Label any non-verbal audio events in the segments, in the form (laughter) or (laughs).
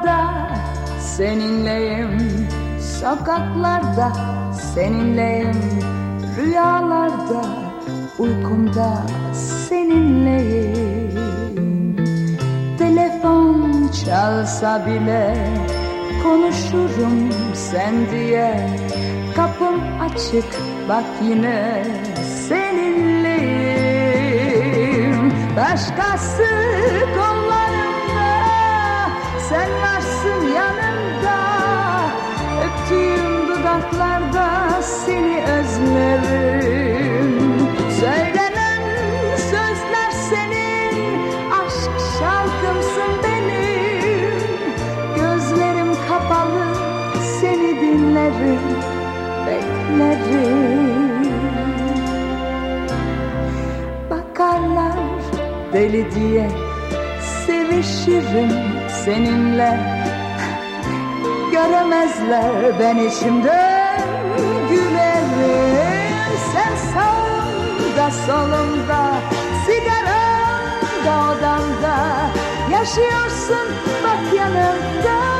burada seninleyim. Sokaklarda seninleyim. Rüyalarda uykumda seninleyim. Telefon çalsa bile konuşurum sen diye. Kapım açık bak yine seninleyim. Başkası kollarımda sen varsın yanımda Öptüğüm dudaklarda seni özlerim. Söylenen sözler senin Aşk şarkımsın benim. Gözlerim kapalı seni dinlerim Beklerim. Bakarlar deli diye Sevişirim seninle. Göremezler ben içimden gülerim Sen sağımda solumda Sigaramda odamda Yaşıyorsun bak yanımda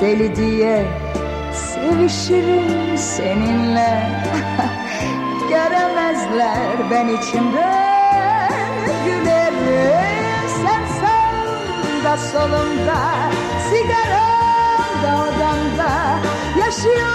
deli diye Sevişirim seninle. (laughs) Göremezler ben içimden Gülerim sen sağımda solumda Sigaram da odamda. Yaşıyorum